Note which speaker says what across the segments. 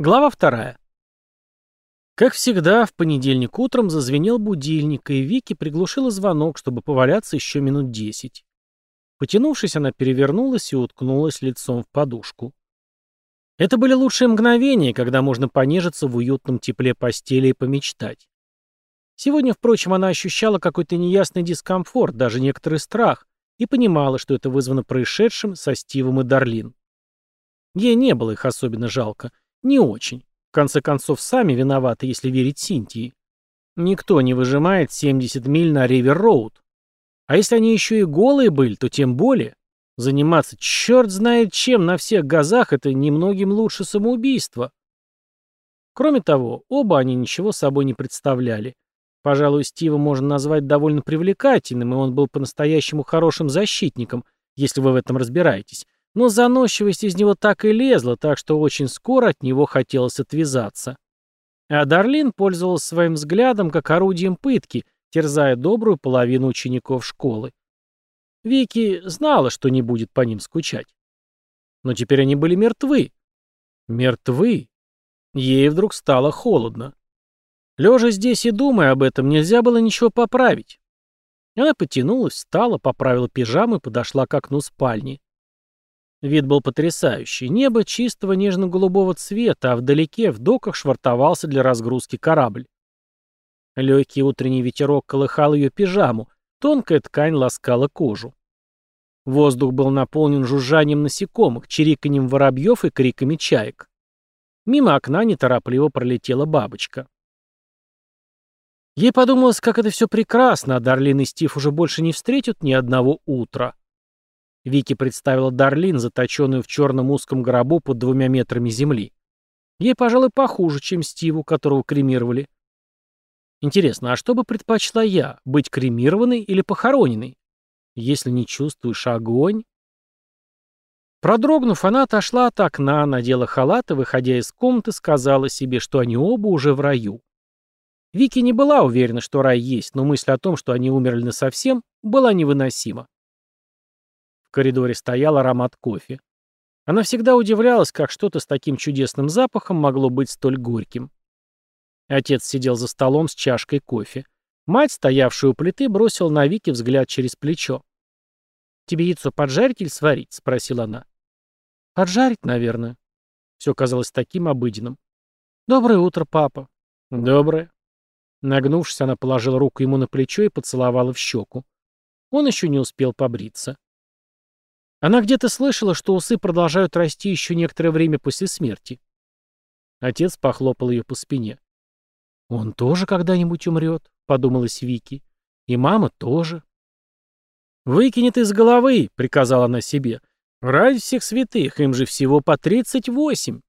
Speaker 1: Глава вторая. Как всегда, в понедельник утром зазвенел будильник, и Вики приглушила звонок, чтобы поваляться еще минут десять. Потянувшись, она перевернулась и уткнулась лицом в подушку. Это были лучшие мгновения, когда можно понежиться в уютном тепле постели и помечтать. Сегодня, впрочем, она ощущала какой-то неясный дискомфорт, даже некоторый страх, и понимала, что это вызвано происшедшим со Стивом и Дарлин. Ей не было их особенно жалко — не очень. В конце концов, сами виноваты, если верить Синтии. Никто не выжимает 70 миль на Ривер-Роуд. А если они еще и голые были, то тем более. Заниматься черт знает чем на всех газах – это немногим лучше самоубийства. Кроме того, оба они ничего собой не представляли. Пожалуй, Стива можно назвать довольно привлекательным, и он был по-настоящему хорошим защитником, если вы в этом разбираетесь. Но заносчивость из него так и лезла, так что очень скоро от него хотелось отвязаться. А Дарлин пользовался своим взглядом как орудием пытки, терзая добрую половину учеников школы. Вики знала, что не будет по ним скучать. Но теперь они были мертвы. Мертвы. Ей вдруг стало холодно. Лежа здесь и думая об этом, нельзя было ничего поправить. Она потянулась, встала, поправила пижаму и подошла к окну спальни. Вид был потрясающий. Небо чистого нежно-голубого цвета, а вдалеке в доках швартовался для разгрузки корабль. Легкий утренний ветерок колыхал ее пижаму, тонкая ткань ласкала кожу. Воздух был наполнен жужжанием насекомых, чириканьем воробьев и криками чаек. Мимо окна неторопливо пролетела бабочка. Ей подумалось, как это все прекрасно, а Дарлин и Стив уже больше не встретят ни одного утра. Вики представила Дарлин, заточенную в черном узком гробу под двумя метрами земли. Ей, пожалуй, похуже, чем Стиву, которого кремировали. Интересно, а что бы предпочла я, быть кремированной или похороненной? Если не чувствуешь огонь... Продрогнув, она отошла от окна, надела халат и, выходя из комнаты, сказала себе, что они оба уже в раю. Вики не была уверена, что рай есть, но мысль о том, что они умерли насовсем, была невыносима. Коридоре стоял аромат кофе. Она всегда удивлялась, как что-то с таким чудесным запахом могло быть столь горьким. Отец сидел за столом с чашкой кофе. Мать, стоявшая у плиты, бросила на Вики взгляд через плечо. «Тебе яйцо поджарить или сварить?» — спросила она. «Поджарить, наверное». Все казалось таким обыденным. «Доброе утро, папа». «Доброе». Нагнувшись, она положила руку ему на плечо и поцеловала в щеку. Он еще не успел побриться. Она где-то слышала, что усы продолжают расти еще некоторое время после смерти. Отец похлопал ее по спине. «Он тоже когда-нибудь умрет», — подумалась Вики. «И мама тоже». «Выкинет из головы», — приказала она себе. «Ради всех святых, им же всего по тридцать восемь».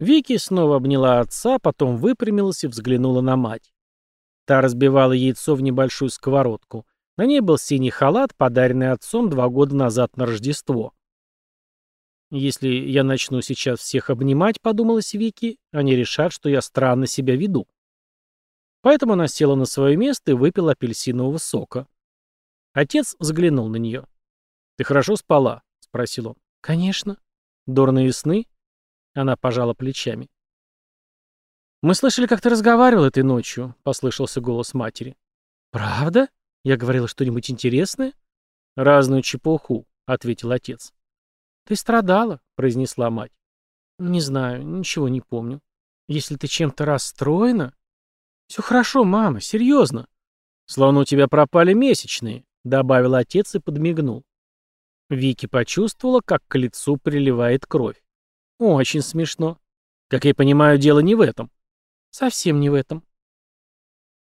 Speaker 1: Вики снова обняла отца, потом выпрямилась и взглянула на мать. Та разбивала яйцо в небольшую сковородку. На ней был синий халат, подаренный отцом два года назад на Рождество. «Если я начну сейчас всех обнимать», — подумалась Вики, — «они решат, что я странно себя веду». Поэтому она села на свое место и выпила апельсинового сока. Отец взглянул на нее. «Ты хорошо спала?» — спросил он. «Конечно». «Дурные сны?» Она пожала плечами. «Мы слышали, как ты разговаривал этой ночью», — послышался голос матери. «Правда?» Я говорила что-нибудь интересное? Разную чепуху, ответил отец. Ты страдала, произнесла мать. Не знаю, ничего не помню. Если ты чем-то расстроена... Все хорошо, мама, серьезно. Словно у тебя пропали месячные, добавил отец и подмигнул. Вики почувствовала, как к лицу приливает кровь. Очень смешно. Как я понимаю, дело не в этом. Совсем не в этом.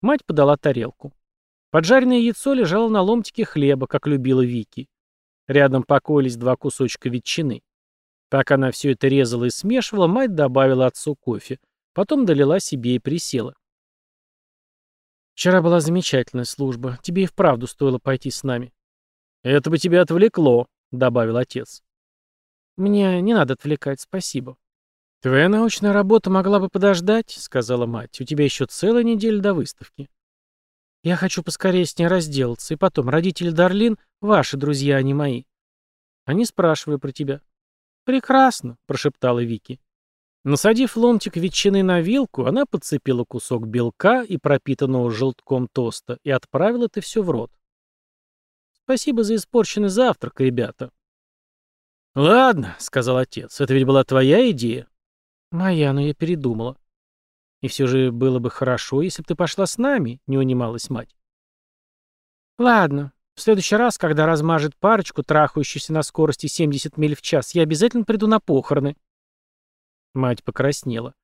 Speaker 1: Мать подала тарелку. Поджаренное яйцо лежало на ломтике хлеба, как любила Вики. Рядом покоились два кусочка ветчины. Так она все это резала и смешивала, мать добавила отцу кофе. Потом долила себе и присела. «Вчера была замечательная служба. Тебе и вправду стоило пойти с нами». «Это бы тебя отвлекло», — добавил отец. «Мне не надо отвлекать, спасибо». «Твоя научная работа могла бы подождать», — сказала мать. «У тебя еще целая неделя до выставки». Я хочу поскорее с ней разделаться. И потом, родители Дарлин — ваши друзья, а не мои. Они спрашивали про тебя. Прекрасно, прошептала Вики. Насадив ломтик ветчины на вилку, она подцепила кусок белка и пропитанного желтком тоста и отправила это все в рот. «Спасибо за испорченный завтрак, ребята». «Ладно», — сказал отец, — «это ведь была твоя идея?» «Моя, но я передумала». «И все же было бы хорошо, если бы ты пошла с нами», — не унималась мать. «Ладно, в следующий раз, когда размажет парочку, трахающуюся на скорости 70 миль в час, я обязательно приду на похороны». Мать покраснела.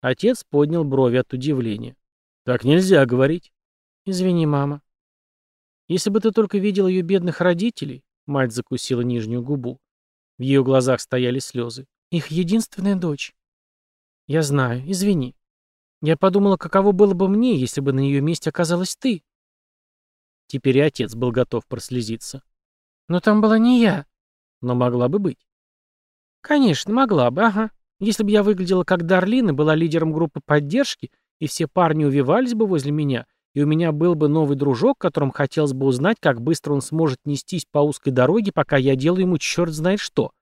Speaker 1: Отец поднял брови от удивления. «Так нельзя говорить». «Извини, мама». «Если бы ты только видел ее бедных родителей», — мать закусила нижнюю губу. В ее глазах стояли слезы. «Их единственная дочь». «Я знаю, извини. Я подумала, каково было бы мне, если бы на ее месте оказалась ты». Теперь и отец был готов прослезиться. «Но там была не я». «Но могла бы быть». «Конечно, могла бы, ага. Если бы я выглядела как Дарлин и была лидером группы поддержки, и все парни увивались бы возле меня, и у меня был бы новый дружок, которым хотелось бы узнать, как быстро он сможет нестись по узкой дороге, пока я делаю ему черт знает что.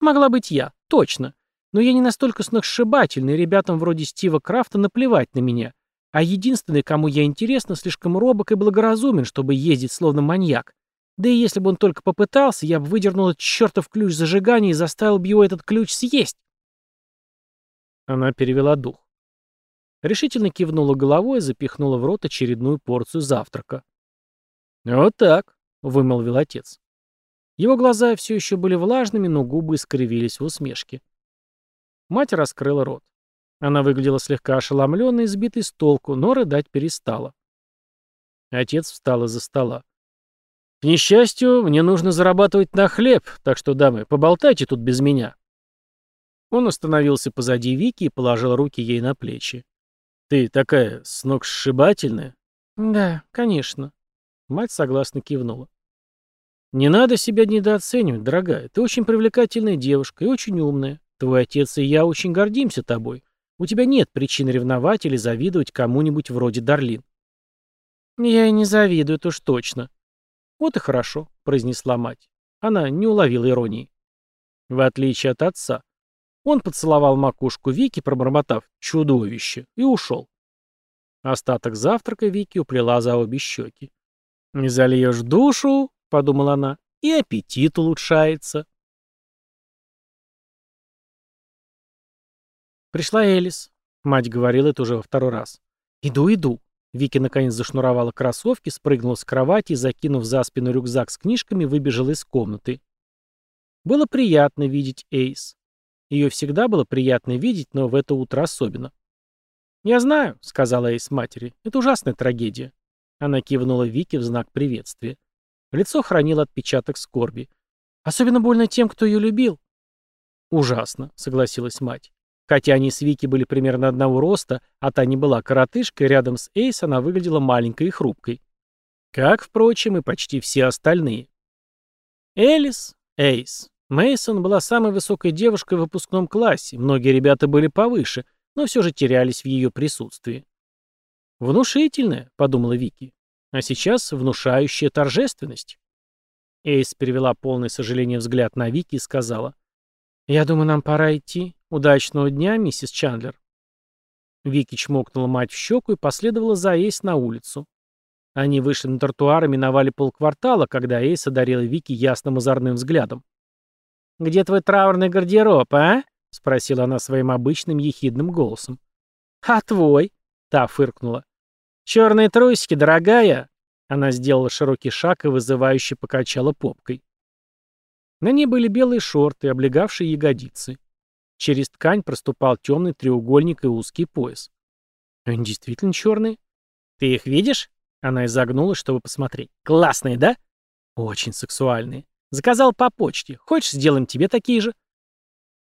Speaker 1: Могла быть я, точно. Но я не настолько сногсшибательный, ребятам вроде Стива Крафта наплевать на меня. А единственный, кому я интересна, слишком робок и благоразумен, чтобы ездить словно маньяк. Да и если бы он только попытался, я бы выдернул этот чертов ключ зажигания и заставил бы его этот ключ съесть. Она перевела дух. Решительно кивнула головой и запихнула в рот очередную порцию завтрака. «Вот так», — вымолвил отец. Его глаза все еще были влажными, но губы искривились в усмешке. Мать раскрыла рот. Она выглядела слегка ошеломленной и сбитой с толку, но рыдать перестала. Отец встал из-за стола. «К несчастью, мне нужно зарабатывать на хлеб, так что, дамы, поболтайте тут без меня». Он остановился позади Вики и положил руки ей на плечи. «Ты такая сногсшибательная?» «Да, конечно». Мать согласно кивнула. «Не надо себя недооценивать, дорогая. Ты очень привлекательная девушка и очень умная. Твой отец и я очень гордимся тобой. У тебя нет причин ревновать или завидовать кому-нибудь вроде Дарлин». «Я и не завидую, это уж точно». «Вот и хорошо», — произнесла мать. Она не уловила иронии. В отличие от отца, он поцеловал макушку Вики, пробормотав «чудовище», и ушел. Остаток завтрака Вики уплела за обе щеки. «Не зальешь душу», — подумала она, — «и аппетит улучшается». Пришла Элис. Мать говорила это уже во второй раз. «Иду, иду». Вики наконец зашнуровала кроссовки, спрыгнула с кровати и, закинув за спину рюкзак с книжками, выбежала из комнаты. Было приятно видеть Эйс. Ее всегда было приятно видеть, но в это утро особенно. «Я знаю», — сказала Эйс матери, — «это ужасная трагедия». Она кивнула Вике в знак приветствия. Лицо хранило отпечаток скорби. «Особенно больно тем, кто ее любил». «Ужасно», — согласилась мать. Хотя они с Вики были примерно одного роста, а та не была коротышкой, рядом с Эйс она выглядела маленькой и хрупкой. Как, впрочем, и почти все остальные. Элис, Эйс, Мейсон была самой высокой девушкой в выпускном классе, многие ребята были повыше, но все же терялись в ее присутствии. «Внушительная», — подумала Вики, — «а сейчас внушающая торжественность». Эйс перевела полное сожаление взгляд на Вики и сказала, «Я думаю, нам пора идти. Удачного дня, миссис Чандлер». Вики чмокнула мать в щеку и последовала за Эйс на улицу. Они вышли на тротуар и миновали полквартала, когда Эйс одарила Вики ясным озорным взглядом. «Где твой траурный гардероб, а?» — спросила она своим обычным ехидным голосом. «А твой?» — та фыркнула. «Черные трусики, дорогая!» Она сделала широкий шаг и вызывающе покачала попкой. На ней были белые шорты, облегавшие ягодицы. Через ткань проступал темный треугольник и узкий пояс. Они действительно черные. Ты их видишь? Она изогнулась, чтобы посмотреть. Классные, да? Очень сексуальные. Заказал по почте. Хочешь, сделаем тебе такие же?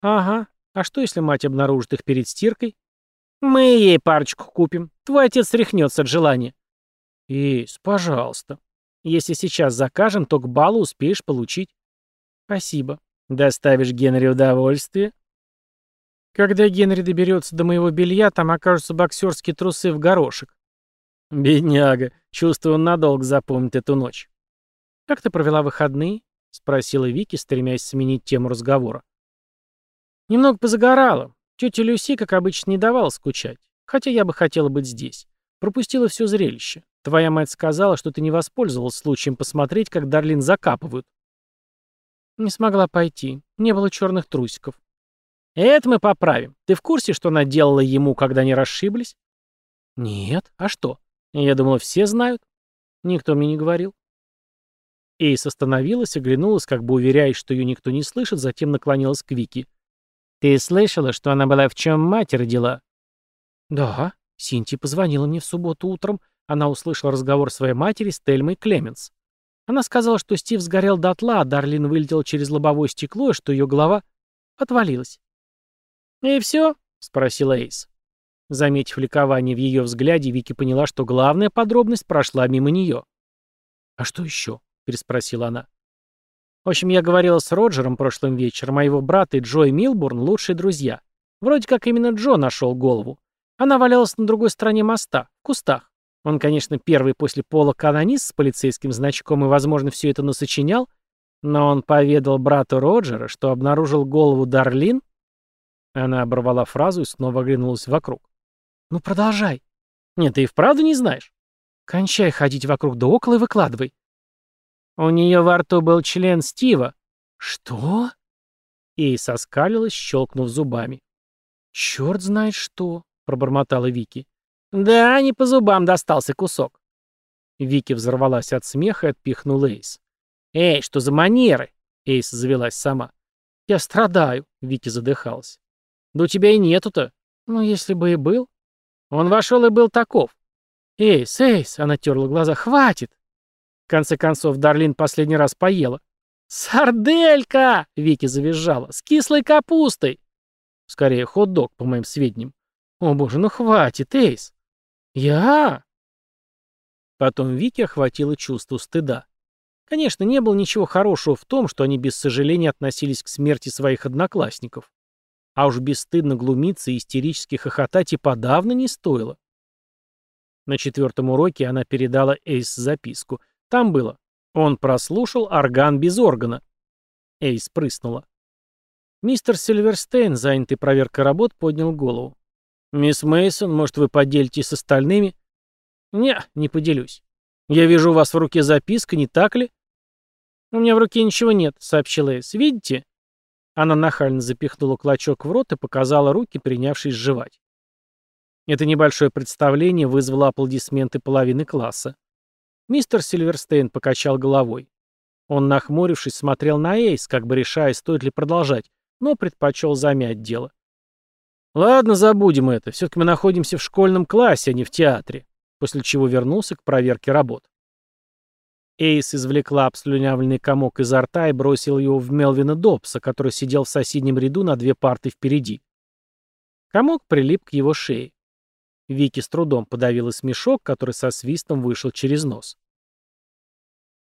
Speaker 1: Ага. А что, если мать обнаружит их перед стиркой? Мы ей парочку купим. Твой отец рехнется от желания. Ис, пожалуйста. Если сейчас закажем, то к балу успеешь получить. Спасибо. Доставишь Генри удовольствие? Когда Генри доберется до моего белья, там окажутся боксерские трусы в горошек. Бедняга. Чувствую, он надолго запомнит эту ночь. Как ты провела выходные? — спросила Вики, стремясь сменить тему разговора. «Немного позагорала. Тетя Люси, как обычно, не давала скучать. Хотя я бы хотела быть здесь. Пропустила все зрелище. Твоя мать сказала, что ты не воспользовалась случаем посмотреть, как Дарлин закапывают. Не смогла пойти. Не было черных трусиков. Это мы поправим. Ты в курсе, что она делала ему, когда они расшиблись? Нет. А что? Я думала, все знают. Никто мне не говорил. Эйс остановилась, оглянулась, как бы уверяясь, что ее никто не слышит, затем наклонилась к Вики. «Ты слышала, что она была в чем мать родила?» «Да. Синти позвонила мне в субботу утром. Она услышала разговор своей матери с Тельмой Клеменс. Она сказала, что Стив сгорел дотла, а Дарлин вылетел через лобовое стекло, и что ее голова отвалилась. «И все?» — спросила Эйс. Заметив ликование в ее взгляде, Вики поняла, что главная подробность прошла мимо нее. «А что еще?» — переспросила она. «В общем, я говорила с Роджером прошлым вечером, а его брат и Джой Милбурн — лучшие друзья. Вроде как именно Джо нашел голову. Она валялась на другой стороне моста, в кустах. Он, конечно, первый после Пола канонист с полицейским значком и, возможно, все это насочинял, но он поведал брату Роджера, что обнаружил голову Дарлин. Она оборвала фразу и снова оглянулась вокруг. «Ну, продолжай». «Нет, ты и вправду не знаешь?» «Кончай ходить вокруг да около и выкладывай». «У нее во рту был член Стива». «Что?» Ей соскалилась, щелкнув зубами. «Черт знает что», — пробормотала Вики. «Да, не по зубам достался кусок». Вики взорвалась от смеха и отпихнула Эйс. «Эй, что за манеры?» Эйс завелась сама. «Я страдаю», — Вики задыхалась. «Да у тебя и нету-то». «Ну, если бы и был». «Он вошел и был таков». «Эйс, Эйс», — она терла глаза, — «хватит». В конце концов, Дарлин последний раз поела. «Сарделька!» — Вики завизжала. «С кислой капустой!» Скорее, хот-дог, по моим сведениям. «О боже, ну хватит, Эйс!» «Я?» Потом Вики охватило чувство стыда. Конечно, не было ничего хорошего в том, что они без сожаления относились к смерти своих одноклассников. А уж бесстыдно глумиться и истерически хохотать и подавно не стоило. На четвертом уроке она передала Эйс записку. Там было «Он прослушал орган без органа». Эйс прыснула. Мистер Сильверстейн, занятый проверкой работ, поднял голову. «Мисс Мейсон, может, вы поделитесь с остальными?» «Не, не поделюсь. Я вижу у вас в руке записка, не так ли?» «У меня в руке ничего нет», — сообщила Эйс. «Видите?» Она нахально запихнула клочок в рот и показала руки, принявшись жевать. Это небольшое представление вызвало аплодисменты половины класса. Мистер Сильверстейн покачал головой. Он, нахмурившись, смотрел на Эйс, как бы решая, стоит ли продолжать, но предпочел замять дело. «Ладно, забудем это. Все-таки мы находимся в школьном классе, а не в театре», после чего вернулся к проверке работ. Эйс извлекла обслюнявленный комок изо рта и бросил его в Мелвина Добса, который сидел в соседнем ряду на две парты впереди. Комок прилип к его шее. Вики с трудом подавила смешок, который со свистом вышел через нос.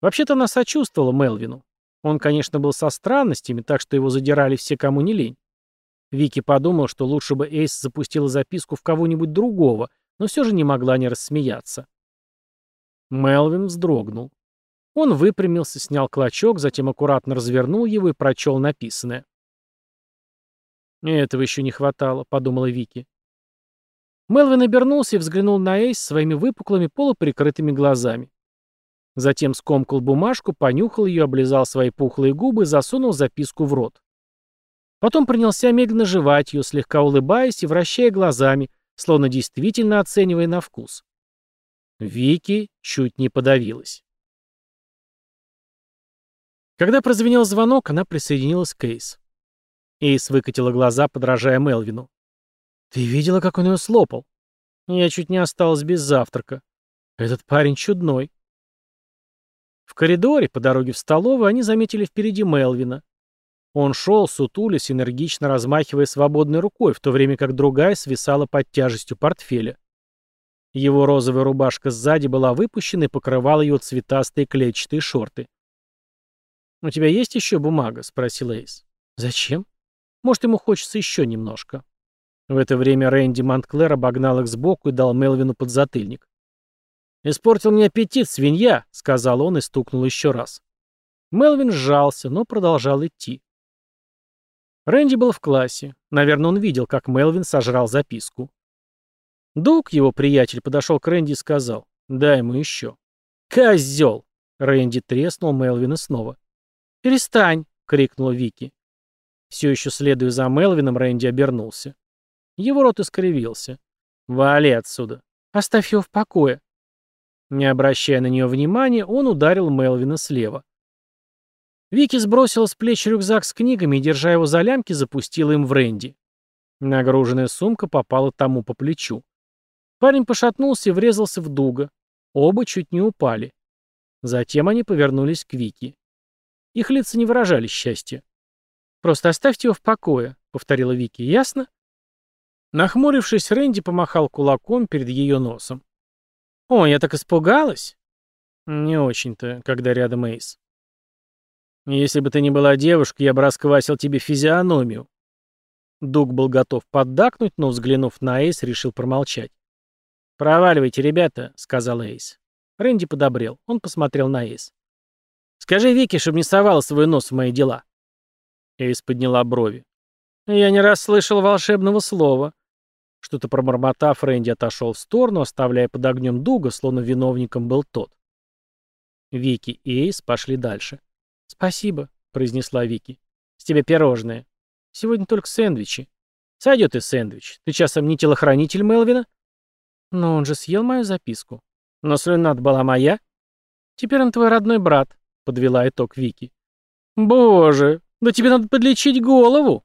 Speaker 1: Вообще-то она сочувствовала Мелвину. Он, конечно, был со странностями, так что его задирали все, кому не лень. Вики подумал, что лучше бы Эйс запустила записку в кого-нибудь другого, но все же не могла не рассмеяться. Мелвин вздрогнул. Он выпрямился, снял клочок, затем аккуратно развернул его и прочел написанное. «Этого еще не хватало», — подумала Вики. Мелвин обернулся и взглянул на Эйс своими выпуклыми полуприкрытыми глазами. Затем скомкал бумажку, понюхал ее, облизал свои пухлые губы и засунул записку в рот. Потом принялся медленно жевать ее, слегка улыбаясь и вращая глазами, словно действительно оценивая на вкус. Вики чуть не подавилась. Когда прозвенел звонок, она присоединилась к Эйс. Эйс выкатила глаза, подражая Мелвину. «Ты видела, как он ее слопал?» «Я чуть не осталась без завтрака. Этот парень чудной». В коридоре, по дороге в столовую, они заметили впереди Мелвина. Он шел, сутулясь, энергично размахивая свободной рукой, в то время как другая свисала под тяжестью портфеля. Его розовая рубашка сзади была выпущена и покрывала его цветастые клетчатые шорты. «У тебя есть еще бумага?» — спросил Эйс. «Зачем? Может, ему хочется еще немножко». В это время Рэнди Монтклер обогнал их сбоку и дал Мелвину подзатыльник. «Испортил мне аппетит, свинья!» — сказал он и стукнул еще раз. Мелвин сжался, но продолжал идти. Рэнди был в классе. Наверное, он видел, как Мелвин сожрал записку. Дуг, его приятель, подошел к Рэнди и сказал, «Дай ему еще». «Козел!» Рэнди треснул Мелвина снова. «Перестань!» — крикнула Вики. Все еще следуя за Мелвином, Рэнди обернулся. Его рот искривился. «Вали отсюда! Оставь его в покое!» Не обращая на нее внимания, он ударил Мелвина слева. Вики сбросила с плеч рюкзак с книгами и, держа его за лямки, запустила им в Рэнди. Нагруженная сумка попала тому по плечу. Парень пошатнулся и врезался в Дуга. Оба чуть не упали. Затем они повернулись к Вики. Их лица не выражали счастья. «Просто оставьте его в покое», — повторила Вики. «Ясно?» Нахмурившись, Рэнди помахал кулаком перед ее носом. «О, я так испугалась!» «Не очень-то, когда рядом Эйс». «Если бы ты не была девушкой, я бы расквасил тебе физиономию». Дуг был готов поддакнуть, но, взглянув на Эйс, решил промолчать. «Проваливайте, ребята», — сказал Эйс. Рэнди подобрел. Он посмотрел на Эйс. «Скажи Вики, чтобы не совала свой нос в мои дела». Эйс подняла брови. «Я не расслышал волшебного слова». Что-то пробормотав, Рэнди отошел в сторону, оставляя под огнем Дуга, словно виновником был тот. Вики и Эйс пошли дальше. «Спасибо», — произнесла Вики. «С тебя пирожное. Сегодня только сэндвичи». «Сойдет и сэндвич. Ты часом не телохранитель Мелвина?» «Но он же съел мою записку». «Но слюна была моя?» «Теперь он твой родной брат», — подвела итог Вики. «Боже, да тебе надо подлечить голову!»